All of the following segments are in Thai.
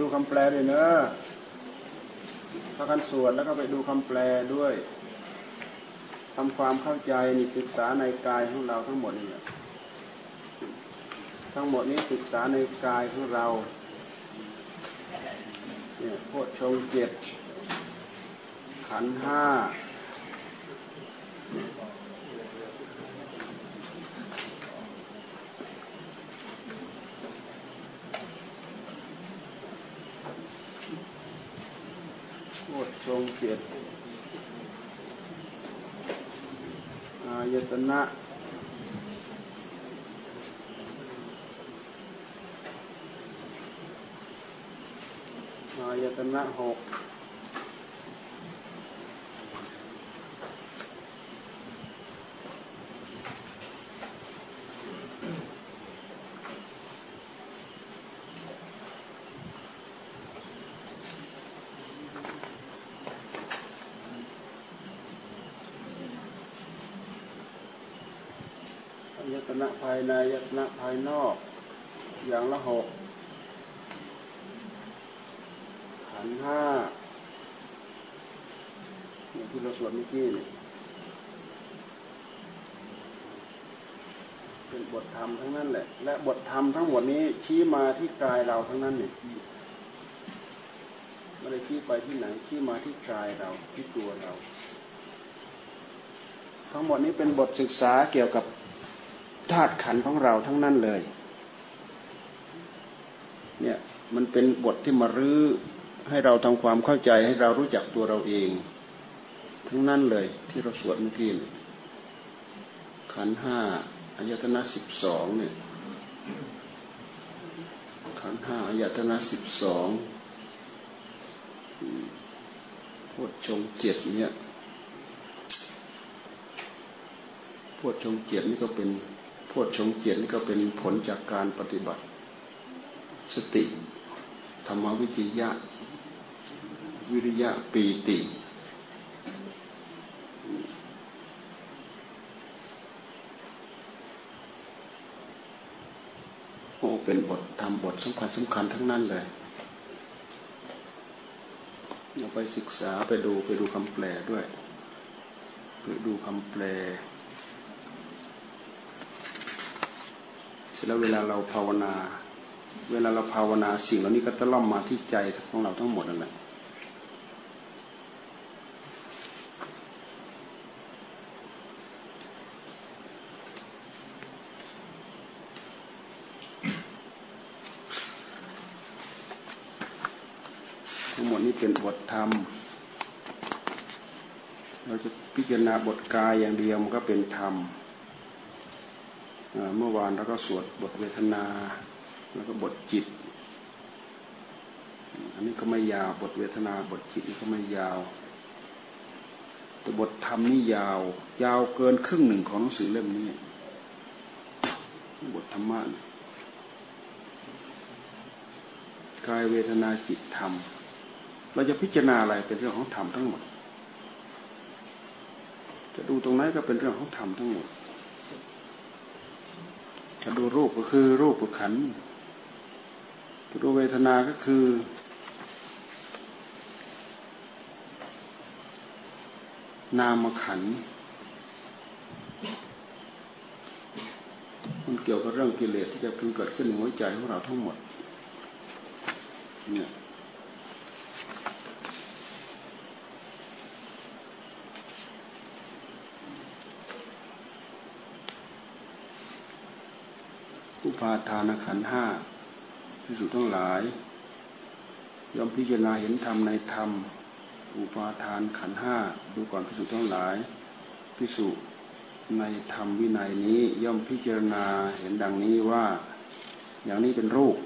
ดูคำแปลด้วยเนอะถ้ากันสวดแล้วก็ไปดูคำแปลด้วยทำความเข้าใจนี่ศึกษาในกายของเราทั้งหมดนี่แหละทั้งหมดนี้ศึกษาในกายของเราเนี่ยโพชงเจ็ดขันห้าโพชง เจ็ดอายตนะอายตนะหก นะภายในยตนะภายนอก อย่างละหกขันห้าอย่างที่เราสวดเมื่อกี้นี่เป็นบทธรรมทั้งนั้นแหละ และบทธรรมทั้งหมดนี้ชี้มาที่กายเราทั้งนั้นเนี่ยไม่ได้ชี้ไปที่ไหนชี้มาที่กายเราที่ตัวเรา ทั้งหมดนี้เป็นบทศึกษาเกี่ยวกับาตุขันของเราทั้งนั้นเลย เนี่ยมันเป็นบทที่มารื้อให้เราทำความเข้าใจให้เรารู้จักตัวเราเอง ทั้งนั้นเลยที่เราสวดเมื่อกี้นี่ขันห้าอายตนะสิบสองเนี่ยขันห้าอายตนะสิบสองโพชงเจ็ดเนี่ยโพชงเจ็ดนี่ก็เป็น โพชฌงเจ็ดนี่ก็เป็นผลจากการปฏิบัติ สติธรรมวิจยะ วิริยะปีติโอ้เป็นบททำบทสำคัญสำคัญทั้งนั้นเลยเราไปศึกษาไปดูไปดูคำแปลด้วย ไปดูคำแปล เส ร็จแล้วเวลาเราภาวนา เวลาเราภาวนาสิ่งเหล่านี้ก็จะล่อมมาที่ใจของเราทั้งหมดนั่นแหละทั้งหมดนี้เป็นบทธรรม เราจะพิจารณาบทกายอย่างเดียวมันก็เป็นธรรม เมื่อวานเราก็สวดบทเวทนา แล้วก็บทจิต อันนี้ก็ไม่ยาวบทเวทนาบทจิตนี่ก็ไม่ยาวแต่บทธรรมนี่ยาว ยาวเกินครึ่งหนึ่งของหนังสือเล่มนี้ บทธรรมะกายเวทนาจิตธรรม เราจะพิจารณาอะไรเป็นเรื่องของธรรมทั้งหมด จะดูตรงไหนก็เป็นเรื่องของธรรมทั้งหมด จะดูรูปก็คือรูปขันธ์จะดูเวทนา ก็คือ นามขัน มันเกี่ยวกับเรื่องกิเลสที่จะพึงเกิดขึ้นในหัวใจของเราทั้งหมด เนี่ย ปาทานขันห้าพิสุทั้งหลาย ย่อมพิจารณาเห็นธรรมในธรรม อุปาทานขันห้าดูก่อนพิสุทั้งหลายพิสุในธรรมวินัยนี้ย่อมพิจารณาเห็นดังนี้ว่าอย่างนี้เป็นรูป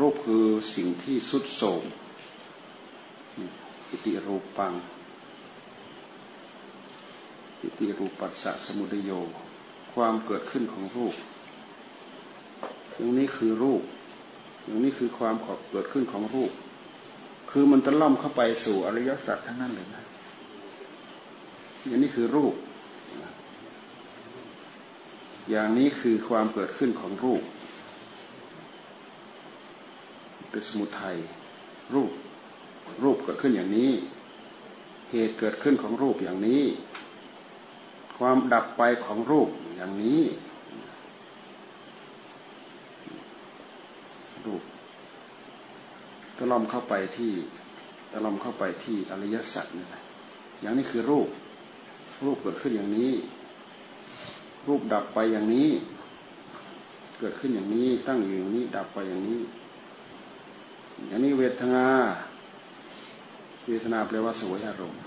รูปคือสิ่งที่สุดโสมอิติรูปังอิติรูปัสสะสมุทโย ความเกิดขึ้นของรูป อย่างนี้คือรูปอย่างนี้คือความเกิดขึ้นของรูป คือมันตะล่อมเข้าไปสู่อริยสัจทั้งนั้นเลยนะอย่างนี้คือรูป อย่างนี้คือความเกิดขึ้นของรูป เป็นสมุทัยรูป รูปเกิดขึ้นอย่างนี้ เหตุเกิดขึ้นของรูปอย่างนี้ ความดับไปของรูปอย่างนี้รูป ตะล่อมเข้าไปที่ตะล่อมเข้าไปที่อริยสัจนี่แหละอย่างนี้คือรูป รูปเกิดขึ้นอย่างนี้ รูปดับไปอย่างนี้ เกิดขึ้นอย่างนี้ ตั้งอยู่อย่างนี้ ดับไปอย่างนี้ อย่างนี้เวทนา เวทนาแปลว่าสวยอารมณ์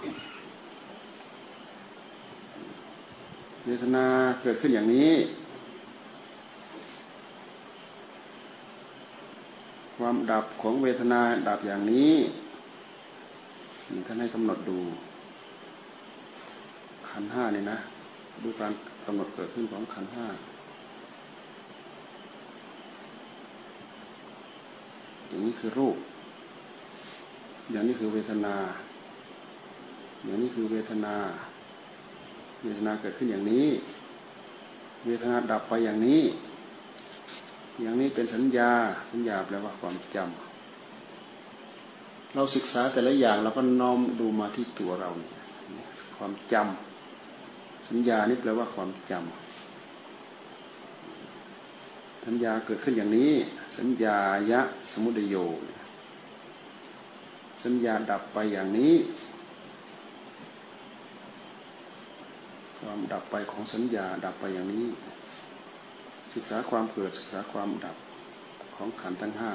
เวทนาเกิดขึ้นอย่างนี้ ความดับของเวทนาดับอย่างนี้ท่านให้กำหนดดูขันห้าเนี่ยนะ ดูการกำหนดเกิดขึ้นของขันห้าอย่างนี้คือรูป อย่างนี้คือเวทนา อย่างนี้คือเวทนา เวทนาเกิดขึ้นอย่างนี้ เวทนาดับไปอย่างนี้ อย่างนี้เป็นสัญญา สัญญาแปลว่าความจำเราศึกษาแต่ละอย่างเราก็น้อมดูมาที่ตัวเราความจำสัญญานี่แปลว่าความจำสัญญาเกิดขึ้นอย่างนี้ สัญญายะสมุทโย สัญญาดับไปอย่างนี้ความดับไปของสัญญาดับไปอย่างนี้ ศึกษาความเกิดศึกษาความดับของขันธ์ทั้งห้า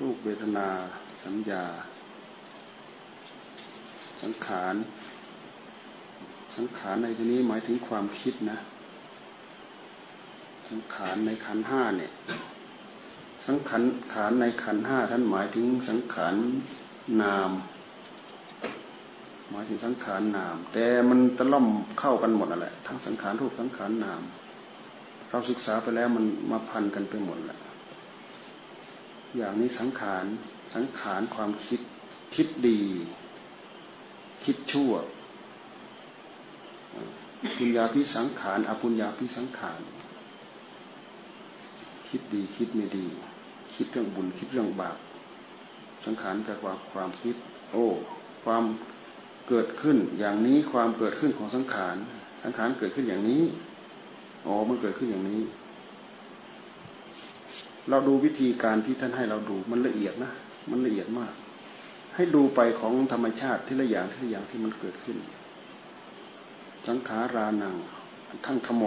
รูปเวทนา สัญญา สังขาร สังขารในที่นี้หมายถึงความคิดนะ สังขารในขันห้าเนี่ย สังขารขานในขันห้าท่านหมายถึงสังขารนาม หมายถึงสังขารนาม แต่มันตะล่อมเข้ากันหมดนั่นแหละทั้งสังขารรูปสังขารนาม เราศึกษาไปแล้วมันมาพันกันไปหมดแหละอย่างนี้สังขารสังขารความคิดคิดดี คิดชั่วปุญญาพิสังขารอปุญญาพิสังขารคิดดีคิดไม่ดี คิดเรื่องบุญคิดเรื่องบาปสังขารแปลว่าความคิด โอ้ ความเกิดขึ้นอย่างนี้ความเกิดขึ้นของสังขารสังขารเกิดขึ้นอย่างนี้ อ๋อมันเกิดขึ้นอย่างนี้ เราดูวิธีการที่ท่านให้เราดูมันละเอียดนะ มันละเอียดมาก ให้ดูไปของธรรมชาติที่ละอย่างที่ละอย่างที่มันเกิดขึ้น สังขารานังทั้งขโม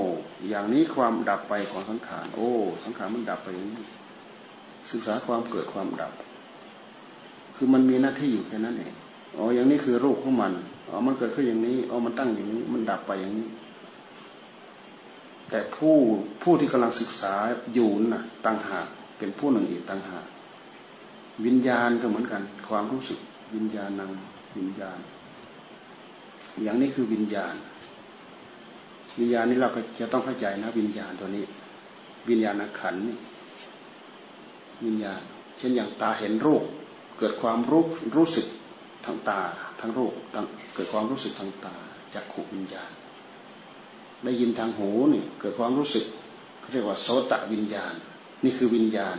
อย่างนี้ความดับไปของสังขาร โอ้ สังขารมันดับไปอย่างนี้ ศึกษาความเกิดความดับ คือมันมีหน้าที่อยู่แค่นั้นเอง อ๋อ อย่างนี้คือรูปของมัน อ๋อ มันเกิดขึ้นอย่างนี้ อ๋อ มันตั้งอย่างนี้ มันดับไปอย่างนี้ แต่ผู้ผู้ที่กำลังศึกษาอยู่น่ะตั้งหากเป็นผู้หนึ่งอีกตั้งหากวิญญาณก็เหมือนกัน ความรู้สึกวิญญาณนังวิญญาณ อย่างนี้คือวิญญาณ วิญญาณนี้เราก็จะต้องเข้าใจนะวิญญาณตัวนี้ วิญญาณขันนี่วิญญาณ เช่นอย่างตาเห็นรูปเกิดความรู้รู้สึกทางตาทางรูปเกิดความรู้สึกทางตาจากขุวิญญาณ ได้ยินทางหูนี่เกิดความรู้สึกเรียกว่าโสตวิญญาณ นี่คือวิญญาณ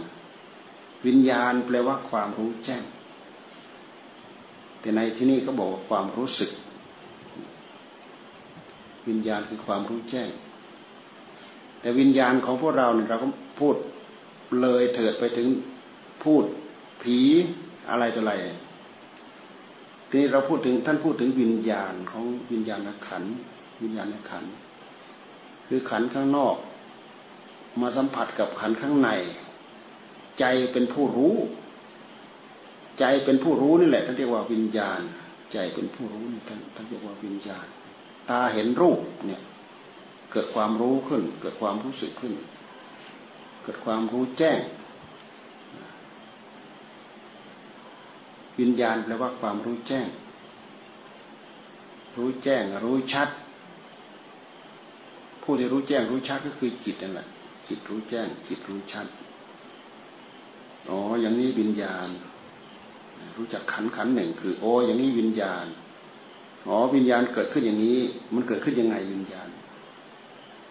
วิญญาณแปลว่าความรู้แจ้ง แต่ในที่นี้ก็บอกว่าความรู้สึก วิญญาณคือความรู้แจ้ง แต่วิญญาณของพวกเราเนี่ยเราก็พูดเลยเถิดไปถึงพูดผีอะไรต่ออะไรทีนี้เราพูดถึงท่านพูดถึงวิญญาณของวิญญาณขันวิญญาณขัน คือขันข้างนอก มาสัมผัสกับขันข้างใน ใจเป็นผู้รู้ ใจเป็นผู้รู้นี่แหละท่านเรียกว่าวิญญาณ ใจเป็นผู้รู้นี่ท่านท่านเรียกว่าวิญญาณ ตาเห็นรูปเนี่ยเกิดความรู้ขึ้น เกิดความรู้สึกขึ้น เกิดความรู้แจ้ง วิญญาณแปลว่าความรู้แจ้ง รู้แจ้งรู้ชัด ผู้ที่รู้แจ้งรู้ชัดก็คือจิตนั่นแหละจิตรู้แจ้ง จิตรู้ชัดอ๋ออย่างนี้วิญญาณ รู้จักขันขันหนึ่งคือโอ้อย่างนี้วิญญาณอ๋อวิญญาณเกิดขึ้นอย่างนี้ มันเกิดขึ้นยังไงวิญญาณ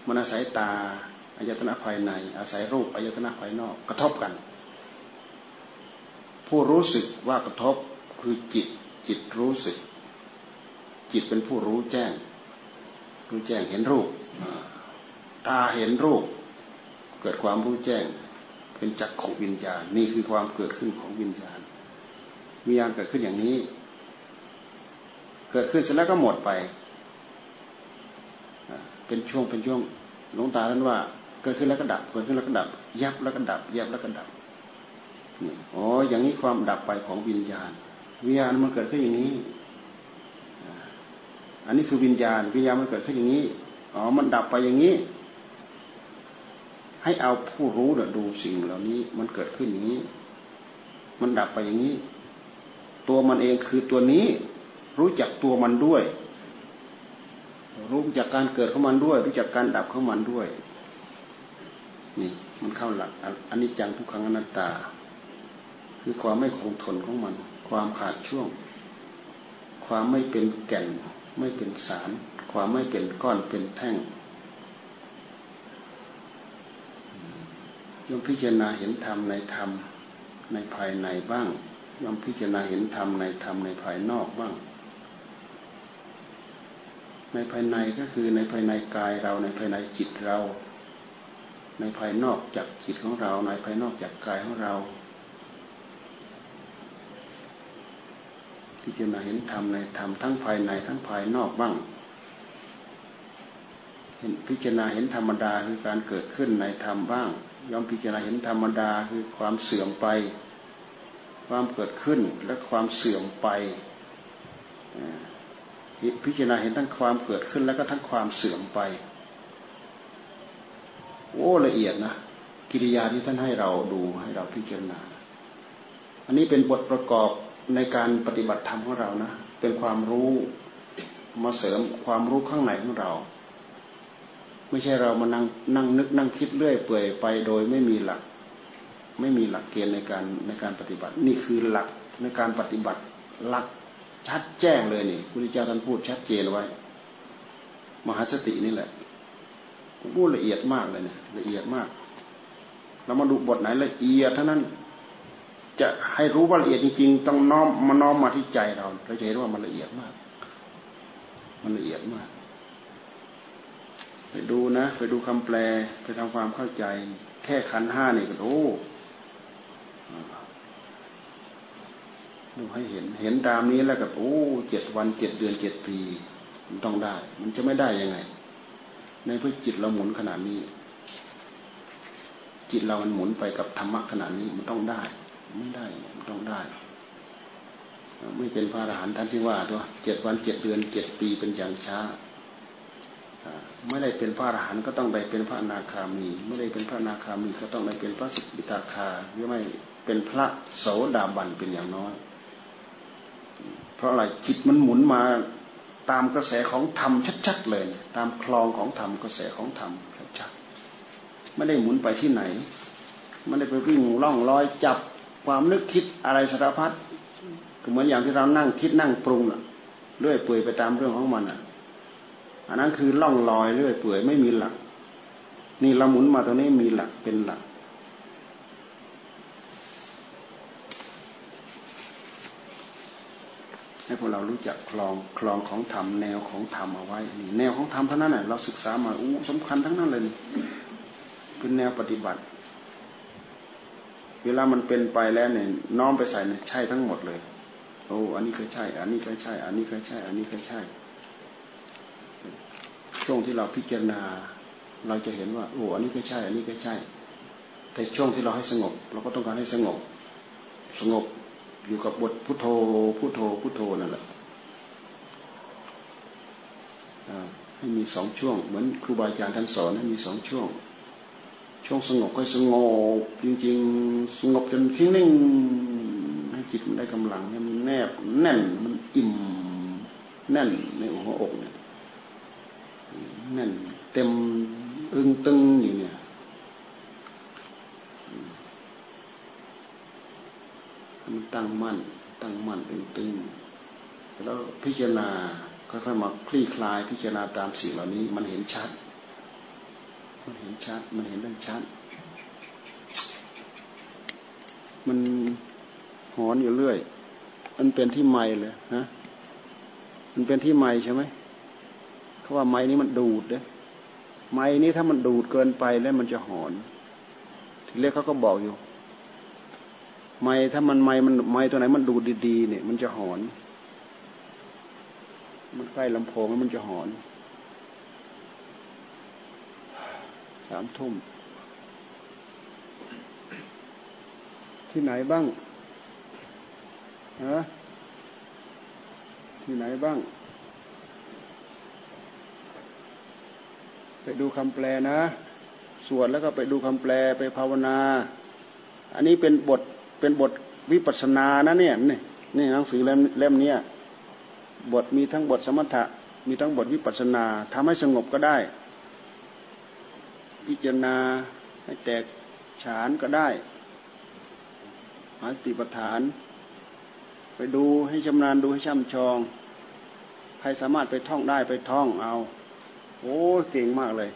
มันอาศัยตาอายตนะภายใน อาศัยรูปอายตนะภายนอก กระทบกัน ผู้รู้สึกว่ากระทบคือจิต จิตรู้สึก จิตเป็นผู้รู้แจ้ง รู้แจ้งเห็นรูป ตาเห็นรูป เกิดความรู้แจ้ง เป็นจักขวิญญาณ นี่คือความเกิดขึ้นของวิญญาณ วิญญาณเกิดขึ้นอย่างนี้ เกิดขึ้นเสร็จแล้วก็หมดไป เป็นช่วงเป็นช่วงหลวงตาท่านว่า เกิดขึ้นแล้วก็ดับ เกิดขึ้นแล้วก็ดับ ยับแล้วก็ดับ ยับแล้วก็ดับนี่อ๋ออย่างนี้ความดับไปของวิญญาณ วิญญาณมันเกิดขึ้นอย่างนี้ อันนี้คือวิญญาณ วิญญาณมันเกิดขึ้นอย่างนี้ อ๋อ มันดับไปอย่างนี้ ให้เอาผู้รู้เดูสิ่งเหล่านี้ มันเกิดขึ้นอย่างนี้ มันดับไปอย่างนี้ ตัวมันเองคือตัวนี้ รู้จักตัวมันด้วย รู้จักการเกิดของมันด้วย รู้จักการดับของมันด้วย นี่มันเข้าหลักอันนี้จังทุกครั้งอนัตตา คือความไม่คงทนของมัน ความขาดช่วง ความไม่เป็นแก่น ไม่เป็นสาร ความไม่เป็นก้อนเป็นแท่ง ย่อมพิจารณาเห็นธรรมในธรรมในภายในบ้างย่อมพิจารณาเห็นธรรมในธรรมในภายนอกบ้าง ในภายในก็คือในภายในกายเราในภายในจิตเรา ในภายนอกจากจิตของเรา ในภายนอกจากกายของเรา พิจารณาเห็นธรรมในธรรมทั้งภายในทั้งภายนอกบ้างเห็นพิจารณาเห็นธรรมดาคือการเกิดขึ้นในธรรมบ้าง ยอมพิจารณาเห็นธรรมดาคือความเสื่อมไป ความเกิดขึ้นและความเสื่อมไปพิจารณาเห็นทั้งความเกิดขึ้นแล้วก็ทั้งความเสื่อมไปโอ้ละเอียดนะกิริยาที่ท่านให้เราดูให้เราพิจารณา อันนี้เป็นบทประกอบในการปฏิบัติธรรมของเรานะ เป็นความรู้มาเสริมความรู้ข้างในของเรา ไม่ใช่เรามานั่งนั่งนึกนั่งคิดเรื่อยเปื่อยไปโดยไม่มีหลัก ไม่มีหลักเกณฑ์ในการในการปฏิบัติ นี่คือหลักในการปฏิบัติหลักชัดแจ้งเลยนี่พระพุทธเจ้าท่านพูดชัดเจนไว้ มหาสตินี่แหละพูดละเอียดมากเลยเนี่ยละเอียดมาก เรามาดูบทไหนละเอียดเท่านั้นจะให้รู้ว่าละเอียดจริงๆ ต้องน้อมมาน้อมมาที่ใจเราเราจะเห็นว่ามันละเอียดมาก มันละเอียดมาก ไปดูนะ ไปดูคำแปลไปทำความเข้าใจ แค่ขันห้านี่ก็โอ้ดูให้เห็นเห็นตามนี้แล้วก็โอ้เจ็ดวันเจ็ดเดือนเจ็ดปีมันต้องได้ มันจะไม่ได้ยังไง ในเพื่อจิตเราหมุนขนาดนี้ จิตเรามันหมุนไปกับธรรมะขนาดนี้มันต้องได้ไม่ได้มันต้องได้ ไม่เป็นพระอรหันต์ท่านที่ว่าตัวเจ็ดวันเจ็ดเดือนเจ็ดปีเป็นอย่างช้า ไม่ได้เป็นพระอรหันต์ก็ต้องได้เป็นพระนาคามี ไม่ได้เป็นพระนาคามีก็ต้องได้เป็นพระสุกิตาคาหรือไม่เป็นพระโสดาบันเป็นอย่างน้อย เพราะอะไรจิตมันหมุนมาตามกระแสของธรรมชัดๆเลย ตามคลองของธรรมกระแสของธรรมชัดๆไม่ได้หมุนไปที่ไหน ไม่ได้ไปวิ่งล่องลอยจับความนึกคิดอะไรสารพัดเหมือนอย่างที่เรานั่งคิดนั่งปรุงอะเรื่อยเปื่อยไปตามเรื่องของมันอะ อันนั้นคือล่องลอยเรื่อยเปื่อยไม่มีหลัก นี่เราหมุนมาตรงนี้มีหลักเป็นหลัก ให้พวกเรารู้จักคลองคลองของธรรมแนวของธรรมเอาไว้นี่แนวของธรรมเท่านั้นแหละเราศึกษามาอู้สำคัญทั้งนั้นเลยเป็นแนวปฏิบัติ เวลามันเป็นไปแล้วเนี่ยน้อมไปใส่เนี่ยใช่ทั้งหมดเลยโอ้อันนี้เคยใช่ อันนี้เคยใช่ อันนี้เคยใช่ อันนี้เคยใช่ ช่วงที่เราพิจารณา เราจะเห็นว่าโอ้อันนี้ก็ใช่ อันนี้ก็ใช่ แต่ช่วงที่เราให้สงบ เราก็ต้องการให้สงบ สงบอยู่กับบทพุทโธพุทโธพุทโธนั่นแหละให้มีสองช่วง เหมือนครูบาอาจารย์ท่านสอนให้มีสองช่วง ช่วงสงบก็สงบจริงๆ สงบจนทิ้งนิ่งให้จิตมันได้กำลังให้มันแนบแน่นมันอิ่มแน่นในหัวอกเนี่ย นั่นเต็มอึ้งตึงอยู่เนี่ยมันตั้งมั่น ตั้งมั่นอึ้งตึงแล้วพิจารณาค่อยๆมาคลี่คลายพิจารณาตามสิ่งเหล่านี้ มันเห็นชัด มันเห็นชัด มันเห็นได้ชัด มันหอนอยู่เรื่อย มันเป็นที่ไม้เลยฮะ มันเป็นที่ไม้ใช่ไหม เขาว่าไม้นี้มันดูดเด้ไม้นี้ถ้ามันดูดเกินไปแล้วมันจะหอน ทีแรกเขาก็บอกอยู่ ไม้ถ้ามันไม้มันไม้ตัวไหนมันดูดดีๆเนี่ย มันจะหอน มันใกล้ลำโพงแล้วมันจะหอนสามทุ่ม ที่ไหนบ้างฮะที่ไหนบ้าง ไปดูคำแปลนะสวดแล้วก็ไปดูคำแปลไปภาวนา อันนี้เป็นบทเป็นบทวิปัสสนานะเนี่ยนี่นี่หนังสือเล่มเล่มนี้บทมีทั้งบทสมถะมีทั้งบทวิปัสสนาทำให้สงบก็ได้ พิจารณาให้แตกฉานก็ได้หาสติปัฏฐาน ไปดูให้ชำนาญดูให้ช่ำชอง ใครสามารถไปท่องได้ไปท่องเอา โอ้เก่งมากเลย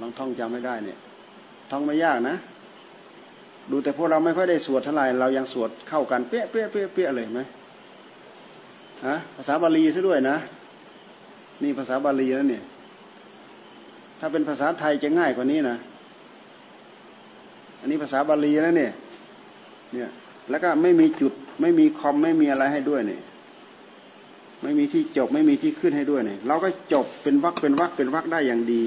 ลองท่องจำไม่ได้เนี่ย ท่องไม่ยากนะ ดูแต่พวกเราไม่ค่อยได้สวดเท่าไหร่เรายังสวดเข้ากันเปี้ยเปี้ยเปี้ยเปี้ยเลยไหมฮะภาษาบาลีซะด้วยนะ นี่ภาษาบาลีแล้วเนี่ย ถ้าเป็นภาษาไทยจะง่ายกว่านี้นะ อันนี้ภาษาบาลีแล้วเนี่ย เนี่ย แล้วก็ไม่มีจุดไม่มีคอมไม่มีอะไรให้ด้วยเนี่ย ไม่มีที่จบไม่มีที่ขึ้นให้ด้วยเนี่ยเราก็จบเป็นวักเป็นวักเป็นวักได้อย่างดี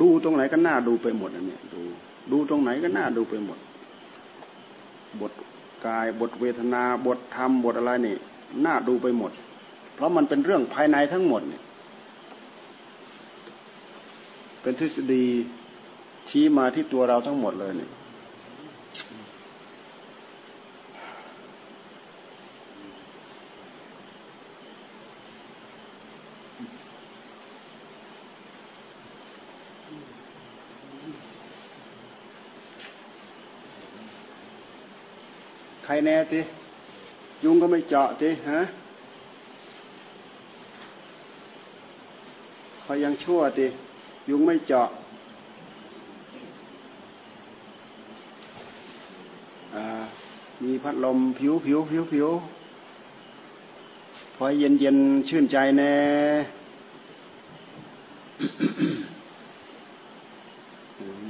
ดูตรงไหนก็น่าดูไปหมดอันนี้ดูดูตรงไหนก็น่าดูไปหมด บทกายบทเวทนาบทธรรมบทอะไรนี่น่าดูไปหมด เพราะมันเป็นเรื่องภายในทั้งหมดเนี่ย เป็นทฤษฎีชี้มาที่ตัวเราทั้งหมดเลยเนี่ยใครแน่ติยุงก็ไม่เจาะติฮะเขายังชั่วติ ยุงไม่เจาะมีพัดลมผิวผิวผิวผิวพอเย็นเย็นชื่นใจแน่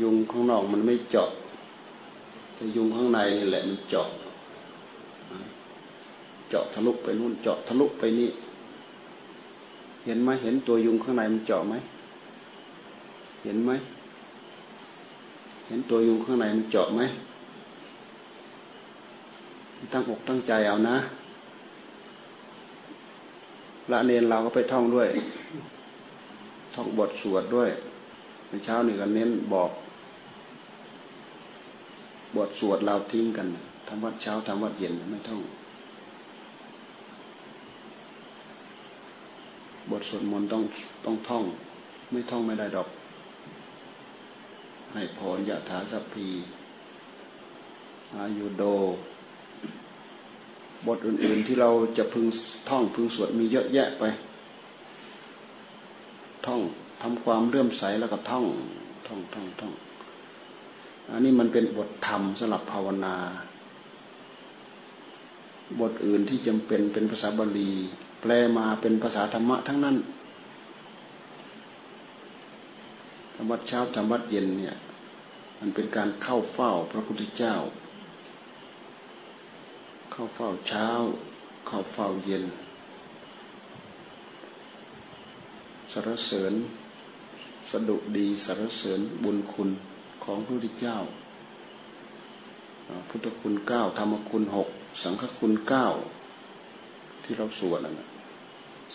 ยุงข้างนอกมันไม่เจาะแต่ยุงข้างในนี่แหละมันเจาะเจาะทะลุไปนู่นเจาะทะลุไปนี่ เห็นไหมเห็นตัวยุงข้างในมันเจาะไหม เห็นไหม เห็นตัวยุงข้างในมันเจาะไหม ตั้งอกตั้งใจเอานะละเนนเราก็ไปท่องด้วย ท่องบทสวดด้วยในเช้านี่ก็เน้นบอก บทสวดเราทิ้งกันทำวัดเช้าทำวัดเย็นไม่ท่อง บทสวดมนต์ต้องต้องท่อง ไม่ท่องไม่ได้ดอก ให้พรยะถาสัพพีอายุโด บทอื่นๆที่เราจะพึงท่องพึงสวดมีเยอะแยะไป ท่องทำความเลื่อมใสแล้วก็ท่อง ท่องท่องท่องอันนี้มันเป็นบทธรรมสำหรับภาวนา บทอื่นที่จำเป็นเป็นภาษาบาลี แปลมาเป็นภาษาธรรมะทั้งนั้น ธรรมวัดเช้าธรรมวัดเย็นเนี่ยมันเป็นการเข้าเฝ้าพระพุทธเจ้า เข้าเฝ้าเช้า เข้าเฝ้าเย็นสรรเสริญสดุดีสรรเสริญบุญคุณของพระพุทธเจ้า พุทธคุณเก้าธรรมคุณหกสังฆคุณเก้าที่เราสวดนั่น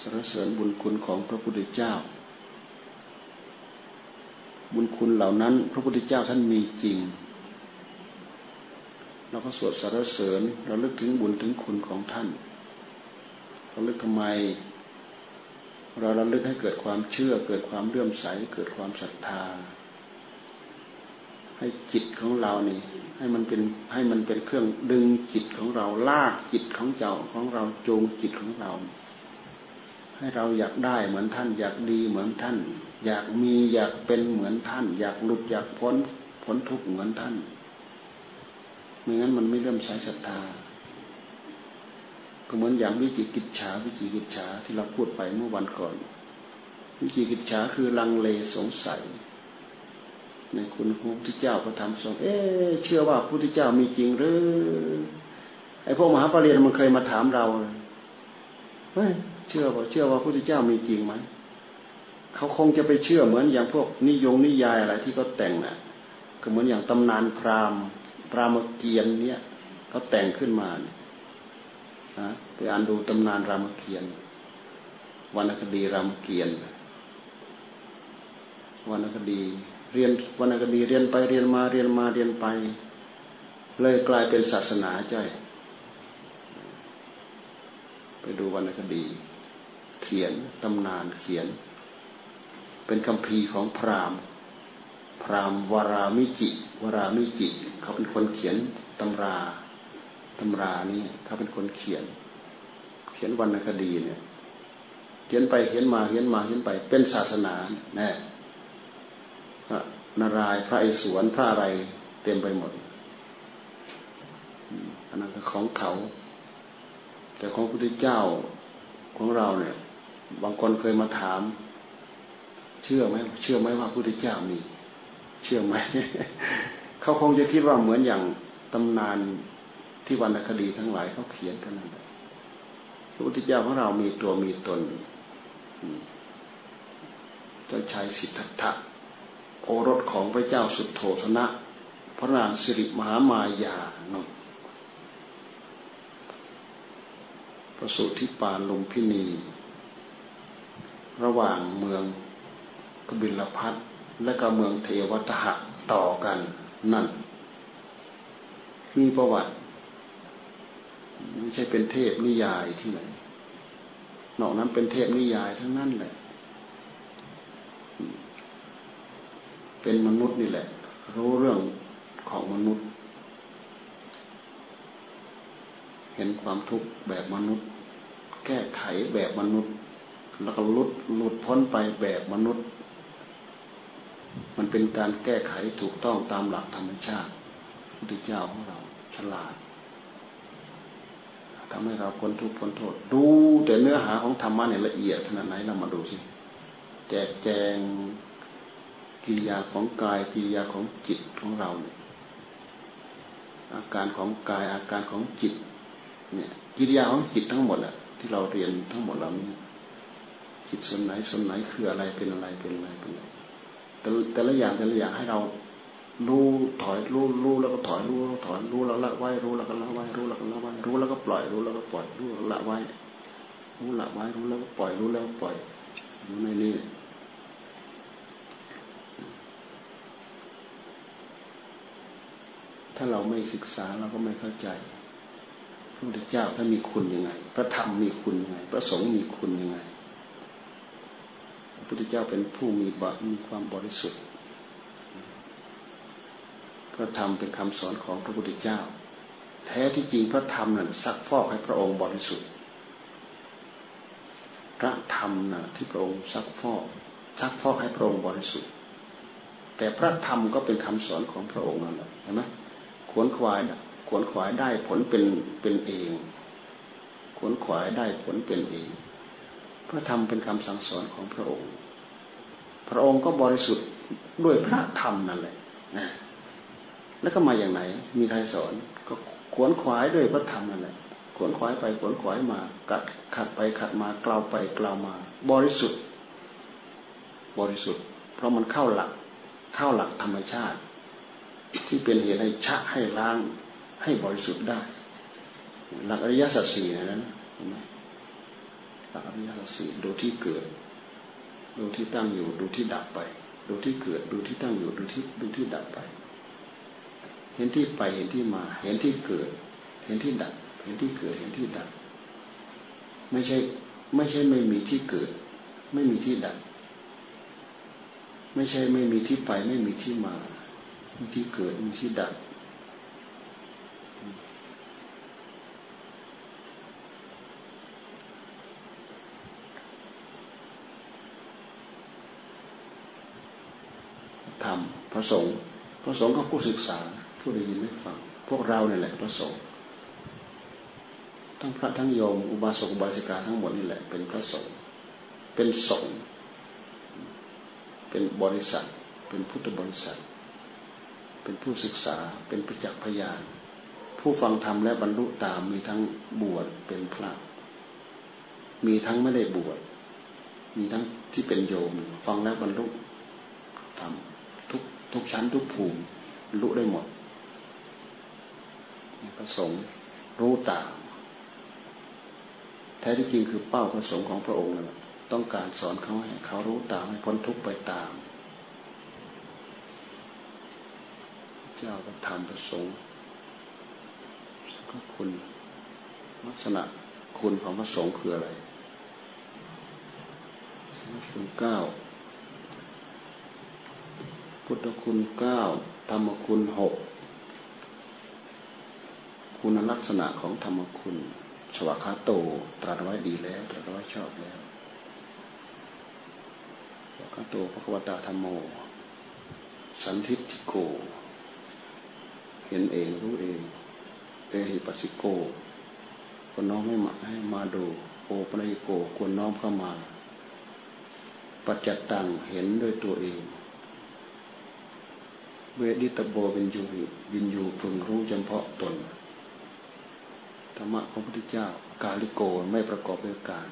สรรเสริญบุญคุณของพระพุทธเจ้า บุญคุณเหล่านั้น พระพุทธเจ้าท่านมีจริง เราก็สวดสรรเสริญเราลึกถึงบุญถึงคุณของท่านเราลึกทำไม เราระลึกให้เกิดความเชื่อ เกิดความเลื่อมใส เกิดความศรัทธา ให้จิตของเรานี่ ให้มันเป็นให้มันเป็นเครื่องดึงจิตของเราลากจิตของเจ้าของเราโจงจิตของเรา ให้เราอยากได้เหมือนท่านอยากดีเหมือนท่าน อยากมีอยากเป็นเหมือนท่าน อยากหลุดอยากพ้นพ้นทุกข์เหมือนท่านไม่งั้นมันไม่เริ่มใส่ศรัทธาก็เหมือนอย่างวิจิกิจฉาวิจิกิจฉาที่เราพูดไปเมื่อวันก่อน วิจิกิจฉาคือลังเลสงสัย ในคุณพระพุทธเจ้าพระธรรมสงเอ๊เชื่อว่าพระพุทธเจ้ามีจริงหรือไอ้พวกมหาปรริญญามันเคยมาถามเราเฮ้ยเชื่อว่าเชื่อว่าพระพุทธเจ้ามีจริงไหม เขาคงจะไปเชื่อเหมือนอย่างพวกนิยงนิยายอะไรที่เขาแต่งน่ะก็เหมือนอย่างตำนานพราหมณ์พรามเกียรติเนี่ยเขาแต่งขึ้นมานะไปอ่านดูตำนานรามเกียรติวรรณคดีรามเกียรติวรรณคดีเรียนวรรณคดีเรียนไปเรียนมาเรียนมาเรียนไป เลยกลายเป็นศาสนาจ้อยไปดูวรรณคดี เขียนตำนานเขียน เป็นคำพีของพราหมณ์ พราหมณ์วรามิจิวรามิจิ เขาเป็นคนเขียนตำราตำรานี่เขาเป็นคนเขียน เขียนวรรณคดีเนี่ยเขียนไปเขียนมาเขียนมาเขียนไป เป็นศาสนาแน่พระนารายพระไอิศวรพระอะไรเต็มไปหมดอันนั้นก็ของเขา แต่ของพระพุทธเจ้าของเราเนี่ย บางคนเคยมาถาม เชื่อไหมเชื่อไหมว่าพระพุทธเจ้ามี เชื่อไหมเขาคงจะคิดว่าเหมือนอย่างตำนานที่วรรณคดีทั้งหลายเขาเขียนกันนั่นแหละพระพุทธเจ้าของเรามีตัวมีตนเจ้าชายสิทธัตถะโอรสของพระเจ้าสุดโทธนะ พระนางสิริมหามายานนประสูติปานลมพินี ระหว่างเมือง กบิลพัทและก็เมืองเทวทหะต่อกันนั่น มีประวัติ ไม่ใช่เป็นเทพนิยายที่ไหนนอกนั้นเป็นเทพนิยายทั้งนั้นแหละ เป็นมนุษย์นี่แหละ รู้เรื่องของมนุษย์ เห็นความทุกข์แบบมนุษย์ แก้ไขแบบมนุษย์ แล้วก็ลุดหลุดพ้นไปแบบมนุษย์ มันเป็นการแก้ไขถูกต้องตามหลักธรรมชาติพุทธเจ้าของเราฉลาดทำให้เราพ้นทุกข์พ้นโทษ ดูแต่เนื้อหาของธรรมะเนี่ยละเอียดขนาดไหนเรามาดูสิแจกแจงกิริยาของกายกิริยาของจิตของเราเนี่ยอาการของกายอาการของจิตเนี่ยกิริยาของจิตทั้งหมดอะที่เราเรียนทั้งหมดเรานี้จิตส่วนไหนส่วนไหนคืออะไรเป็นอะไรเป็นอะไรเป็นอะไร แต่แต่ละอย่างแต่ละอย่างให้เรารู้ถอยรู้รู้แล้วก็ถอยรู้ถอยรู้แล้วละไว้รู้แล้วก็ละไว้รู้แล้วก็ละไว้รู้แล้วก็ปล่อยรู้แล้วก็ปล่อยรู้ละไว้รู้ละไว้รู้แล้วก็ปล่อยรู้แล้วก็ปล่อยรู้ในนี้ถ้าเราไม่ศึกษาเราก็ไม่เข้าใจพระพุทธเจ้าถ้ามีคุณยังไง พระธรรมมีคุณยังไง พระสงฆ์มีคุณยังไง พระพุทธเจ้าเป็นผู้มีบมีความบริสุทธิ์พระธรรมเป็นคำสอนของพระพุทธเจ้า แท้ที่จริงพระธรรมนั้นซักฟอกให้พระองค์บริสุทธิ์ พระธรรมนะที่พระองค์ซักฟอกซักฟอกให้พระองค์บริสุทธิ์ แต่พระธรรมก็เป็นคำสอนของพระองค์นั่นแหละเห็นไหมขวนขวายนะขวนขวายได้ผลเป็นเป็นเองขวนขวายได้ผลเป็นเองพระธรรมเป็นคำสั่งสอนของพระองค์ พระองค์ก็บริสุทธิ์ด้วยพระธรรมนั่นแหละแล้วก็มาอย่างไหน มีใครสอนก็ขวนขวายด้วยพระธรรมนั่นแหละขวนขวายไปขวนขวายมา กัดขัดไปขัดมากล่าวไปกล่าวมา บริสุทธิ์ บริสุทธิ์ เพราะมันเข้าหลัก เข้าหลักธรรมชาติ ที่เป็นเหตุให้ชะให้ล้างให้บริสุทธิ์ได้ หลักอริยสัจสี่นั้นเห็นไหมหลักอริยสัจสี่ดูที่เกิด ดูที่ตั้งอยู่ดูที่ดับไป ดูที่เกิดดูที่ตั้งอยู่ดูที่ดูที่ดับไป เห็นที่ไปเห็นที่มา เห็นที่เกิด เห็นที่ดับ เห็นที่เกิดเห็นที่ดับ ไม่ใช่ไม่ใช่ไม่มีที่เกิด ไม่มีที่ดับ ไม่ใช่ไม่มีที่ไปไม่มีที่มา มีที่เกิดมีที่ดับ รมพระ สงฆ์พระสงฆ์ก็ผู้ศึกษา ผู้ได้ยินได้ฟัง พวกเราเนี่ยแหละพระสงฆ์ทั้งพระทั้งโยมอุบาสกอุบาสิกาทั้งหมดนี่แหละ เป็นพระสงฆ์เป็นสงฆ์เป็นบริษัท เป็นพุทธบริษัท เป็นผู้ศึกษาเป็นประจักษ์พยาน ผู้ฟังธรรมและบรรลุตามมีทั้งบวชเป็นพระมีทั้งไม่ได้บวชมีทั้งที่เป็นโยม ฟังแล้วบรรลุทำทุก ทุกชั้นทุกภูมิรรลุได้หมดพระสงฆ์รู้ตามแท้ที่จริงคือเป้าประสงค์ของพระองค์นั่นต้องการสอนเขาให้เขารู้ตามให้พ้นทุกข์ไปตาม เจ้าก็ทำประสงค์ก็คุณลักษณะคุณของพระสงฆ์คืออะไรคุณเก้า พุทธคุณเก้าธรรมคุณหกคุณลักษณะของธรรมคุณ สวากาโต ตรัสไว้ดีแล้ว ตรัสไว้ชอบแล้วสวากาโตพระควตาธรรมโม สันทิฏฐิโก เห็นเองรู้เองเอหิปัสสิโกคนน้อมให้มาให้มาดูโอปะยโกควรน้อมเข้ามา ปัจจตังเห็นด้วยตัวเอง เวดิตโบวินยูวินยูพึงรู้เฉพาะตน ธรรมะของพระพุทธเจ้ากาลิโกไม่ประกอบด้วยการ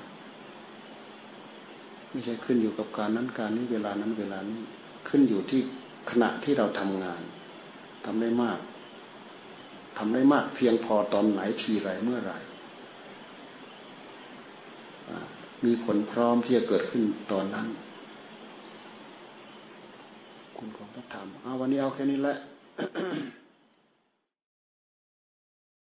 ไม่ใช่ขึ้นอยู่กับการนั้นการนี้เวลานั้นเวลานี้ขึ้นอยู่ที่ขณะที่เราทำงานทำได้มากทำได้มากเพียงพอตอนไหนทีไรเมื่อไหร่มีผลพร้อมที่จะเกิดขึ้นตอนนั้น คุณของพระธรรมเอาวันนี้เอาแค่นี้แหละ